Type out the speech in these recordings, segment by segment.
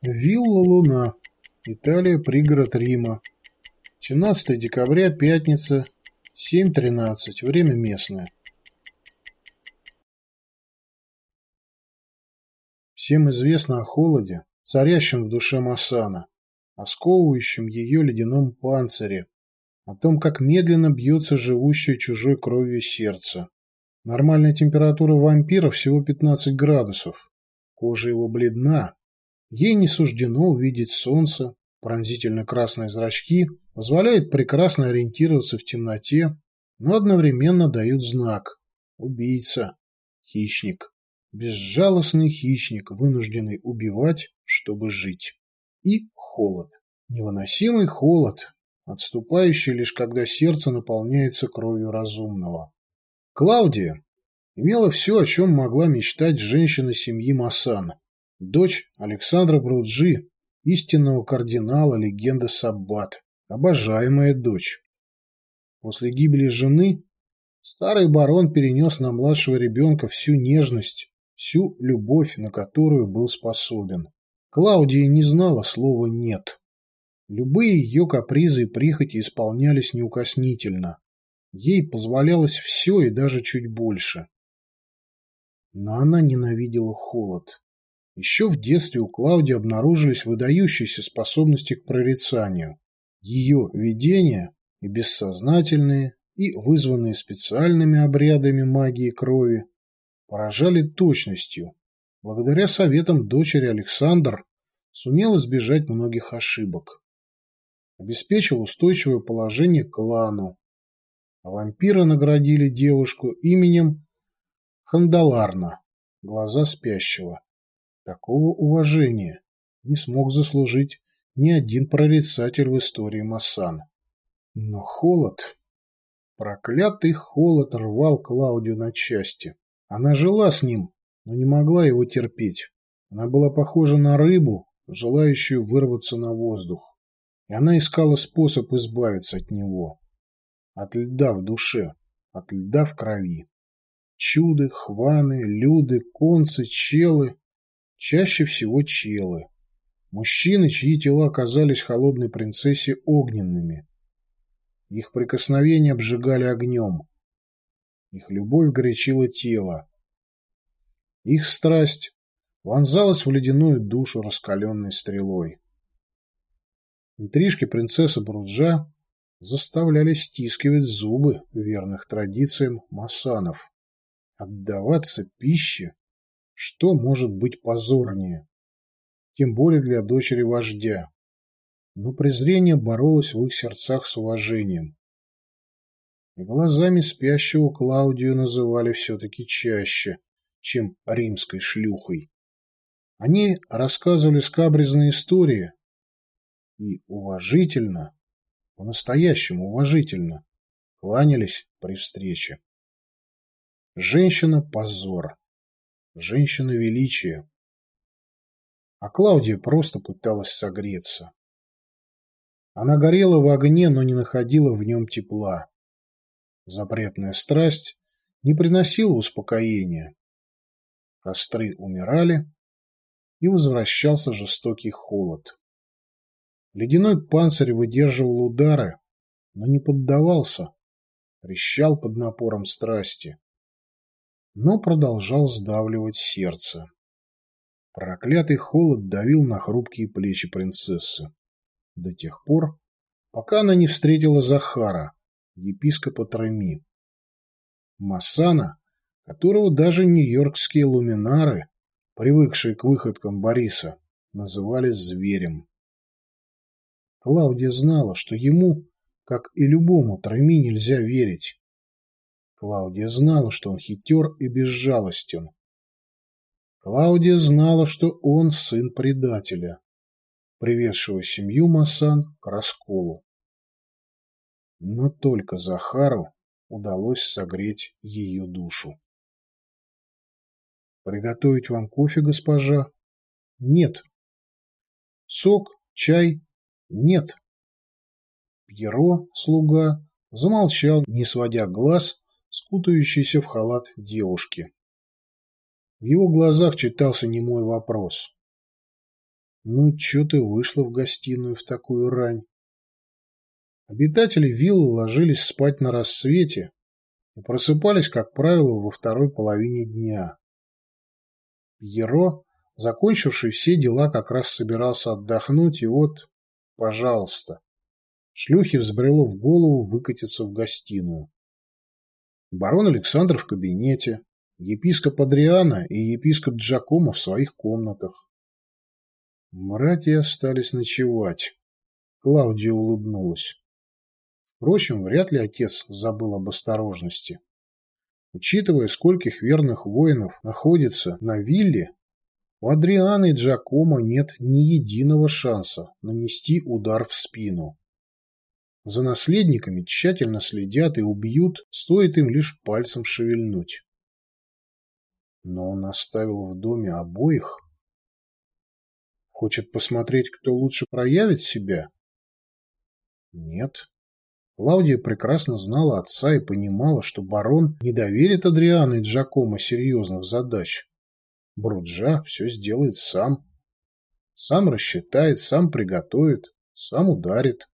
Вилла Луна. Италия, пригород Рима. 17 декабря, пятница, 7.13. Время местное. Всем известно о холоде, царящем в душе Масана, о сковывающем ее ледяном панцире, о том, как медленно бьется живущее чужой кровью сердце. Нормальная температура вампира всего 15 градусов. Кожа его бледна, Ей не суждено увидеть солнце, пронзительно красные зрачки позволяют прекрасно ориентироваться в темноте, но одновременно дают знак – убийца, хищник, безжалостный хищник, вынужденный убивать, чтобы жить. И холод. Невыносимый холод, отступающий лишь когда сердце наполняется кровью разумного. Клаудия имела все, о чем могла мечтать женщина семьи Масана Дочь Александра Бруджи, истинного кардинала легенды Саббат, обожаемая дочь. После гибели жены старый барон перенес на младшего ребенка всю нежность, всю любовь, на которую был способен. Клаудия не знала слова «нет». Любые ее капризы и прихоти исполнялись неукоснительно. Ей позволялось все и даже чуть больше. Но она ненавидела холод. Еще в детстве у Клаудии обнаружились выдающиеся способности к прорицанию. Ее видения, и бессознательные, и вызванные специальными обрядами магии крови, поражали точностью. Благодаря советам дочери Александр сумел избежать многих ошибок. Обеспечил устойчивое положение клану. А вампиры наградили девушку именем Хандаларна, глаза спящего. Такого уважения не смог заслужить ни один прорицатель в истории Массана. Но холод, проклятый холод рвал Клаудию на части. Она жила с ним, но не могла его терпеть. Она была похожа на рыбу, желающую вырваться на воздух. И она искала способ избавиться от него. От льда в душе, от льда в крови. Чуды, хваны, люды, концы, челы Чаще всего челы. Мужчины, чьи тела оказались холодной принцессе огненными. Их прикосновения обжигали огнем. Их любовь горячила тело. Их страсть вонзалась в ледяную душу раскаленной стрелой. Интрижки принцессы Бруджа заставляли стискивать зубы верных традициям масанов. Отдаваться пище что может быть позорнее? Тем более для дочери вождя. Но презрение боролось в их сердцах с уважением. Глазами спящего Клаудию называли все-таки чаще, чем римской шлюхой. Они рассказывали скабрезные истории и уважительно, по-настоящему уважительно, кланялись при встрече. Женщина – позор женщина величия. А Клаудия просто пыталась согреться. Она горела в огне, но не находила в нем тепла. Запретная страсть не приносила успокоения. Костры умирали, и возвращался жестокий холод. Ледяной панцирь выдерживал удары, но не поддавался, трещал под напором страсти но продолжал сдавливать сердце. Проклятый холод давил на хрупкие плечи принцессы. До тех пор, пока она не встретила Захара, епископа Треми. Массана, которого даже нью-йоркские луминары, привыкшие к выходкам Бориса, называли зверем. Клаудия знала, что ему, как и любому Треми, нельзя верить. Клаудия знала, что он хитер и безжалостен. Клаудия знала, что он сын предателя, приведшего семью Масан к расколу. Но только Захару удалось согреть ее душу. «Приготовить вам кофе, госпожа?» «Нет». «Сок? Чай?» «Нет». Пьеро, слуга, замолчал, не сводя глаз скутающейся в халат девушки. В его глазах читался немой вопрос. Ну, чё ты вышла в гостиную в такую рань? Обитатели виллы ложились спать на рассвете и просыпались, как правило, во второй половине дня. Пьеро, закончивший все дела, как раз собирался отдохнуть, и вот, пожалуйста, шлюхе взбрело в голову выкатиться в гостиную. Барон Александр в кабинете, епископ Адриана и епископ Джакомо в своих комнатах. Братья остались ночевать. Клаудия улыбнулась. Впрочем, вряд ли отец забыл об осторожности. Учитывая, скольких верных воинов находится на вилле, у Адриана и Джакомо нет ни единого шанса нанести удар в спину. За наследниками тщательно следят и убьют, стоит им лишь пальцем шевельнуть. Но он оставил в доме обоих. Хочет посмотреть, кто лучше проявит себя? Нет. Клаудия прекрасно знала отца и понимала, что барон не доверит Адриану и Джакомо серьезных задач. Бруджа все сделает сам. Сам рассчитает, сам приготовит, сам ударит.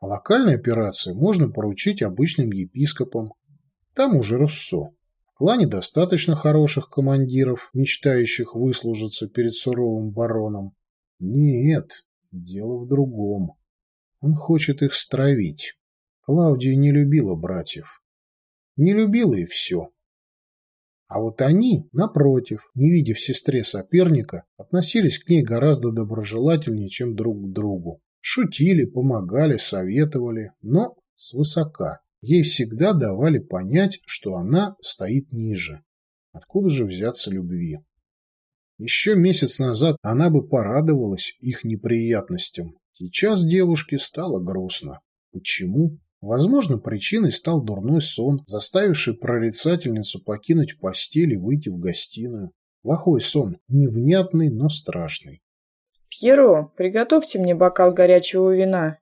А локальные операции можно поручить обычным епископам. Там уже Руссо. В клане достаточно хороших командиров, мечтающих выслужиться перед суровым бароном. Нет, дело в другом. Он хочет их стравить. Клаудия не любила братьев. Не любила и все. А вот они, напротив, не видя в сестре соперника, относились к ней гораздо доброжелательнее, чем друг к другу. Шутили, помогали, советовали, но свысока. Ей всегда давали понять, что она стоит ниже. Откуда же взяться любви? Еще месяц назад она бы порадовалась их неприятностям. Сейчас девушке стало грустно. Почему? Возможно, причиной стал дурной сон, заставивший прорицательницу покинуть постель и выйти в гостиную. Плохой сон, невнятный, но страшный. «Пьеро, приготовьте мне бокал горячего вина,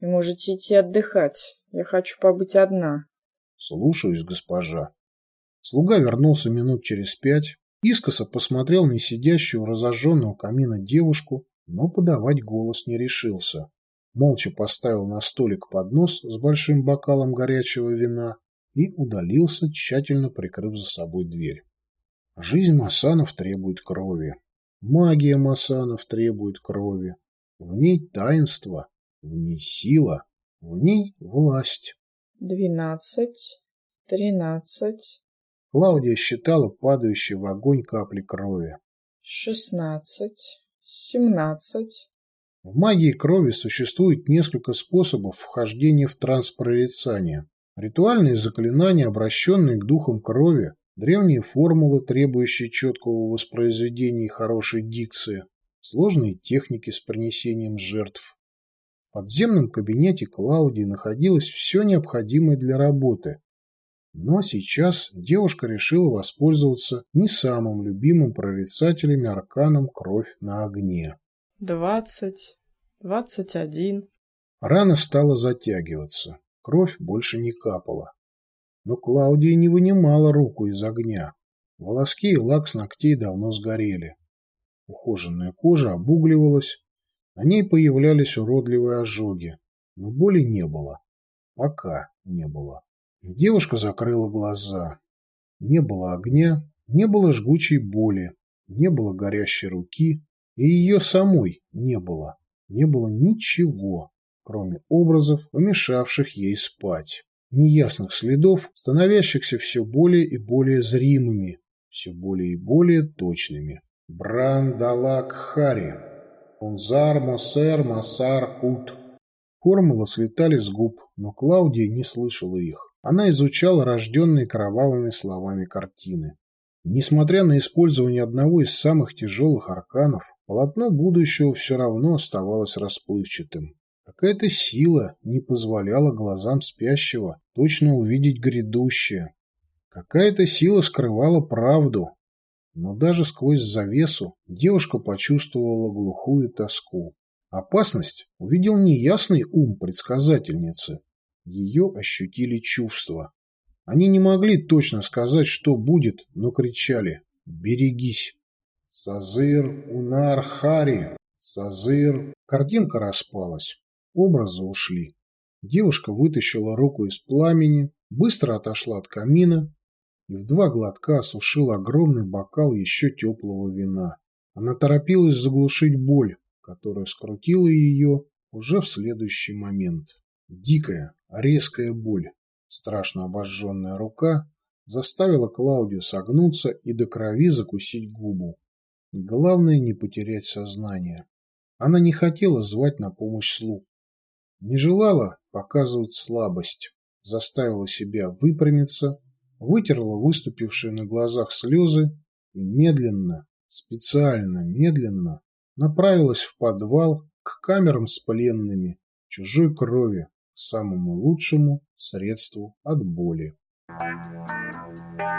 и можете идти отдыхать. Я хочу побыть одна». «Слушаюсь, госпожа». Слуга вернулся минут через пять, искоса посмотрел на сидящую разожженного камина девушку, но подавать голос не решился молча поставил на столик поднос с большим бокалом горячего вина и удалился, тщательно прикрыв за собой дверь. Жизнь Масанов требует крови. Магия Масанов требует крови. В ней таинство, в ней сила, в ней власть. Двенадцать, тринадцать. Клаудия считала падающие в огонь капли крови. Шестнадцать, семнадцать. В магии крови существует несколько способов вхождения в транс прорицания. Ритуальные заклинания, обращенные к духам крови, древние формулы, требующие четкого воспроизведения и хорошей дикции, сложные техники с принесением жертв. В подземном кабинете Клаудии находилось все необходимое для работы. Но сейчас девушка решила воспользоваться не самым любимым прорицателями арканом «Кровь на огне». Двадцать, двадцать один. Рана стала затягиваться. Кровь больше не капала. Но Клаудия не вынимала руку из огня. Волоски и лак с ногтей давно сгорели. Ухоженная кожа обугливалась, на ней появлялись уродливые ожоги, но боли не было. Пока не было. Девушка закрыла глаза. Не было огня, не было жгучей боли, не было горящей руки, и ее самой не было. Не было ничего, кроме образов, помешавших ей спать. Неясных следов, становящихся все более и более зримыми, все более и более точными. Брандалак Хари. Унзар Мосер Масар Кут. Формулы слетали с губ, но Клаудия не слышала их. Она изучала рожденные кровавыми словами картины. Несмотря на использование одного из самых тяжелых арканов, полотно будущего все равно оставалось расплывчатым. Какая-то сила не позволяла глазам спящего точно увидеть грядущее. Какая-то сила скрывала правду. Но даже сквозь завесу девушка почувствовала глухую тоску. Опасность увидел неясный ум предсказательницы. Ее ощутили чувства. Они не могли точно сказать, что будет, но кричали «Берегись!». «Сазыр Унар Хари! Сазыр. Картинка распалась. Образы ушли. Девушка вытащила руку из пламени, быстро отошла от камина и в два глотка осушила огромный бокал еще теплого вина. Она торопилась заглушить боль, которая скрутила ее уже в следующий момент. Дикая, резкая боль, страшно обожженная рука заставила Клаудию согнуться и до крови закусить губу. Главное не потерять сознание. Она не хотела звать на помощь слуг. Не желала показывать слабость. Заставила себя выпрямиться, вытерла выступившие на глазах слезы и медленно, специально медленно направилась в подвал к камерам с пленными, чужой крови, самому лучшему средству от боли. Thank you.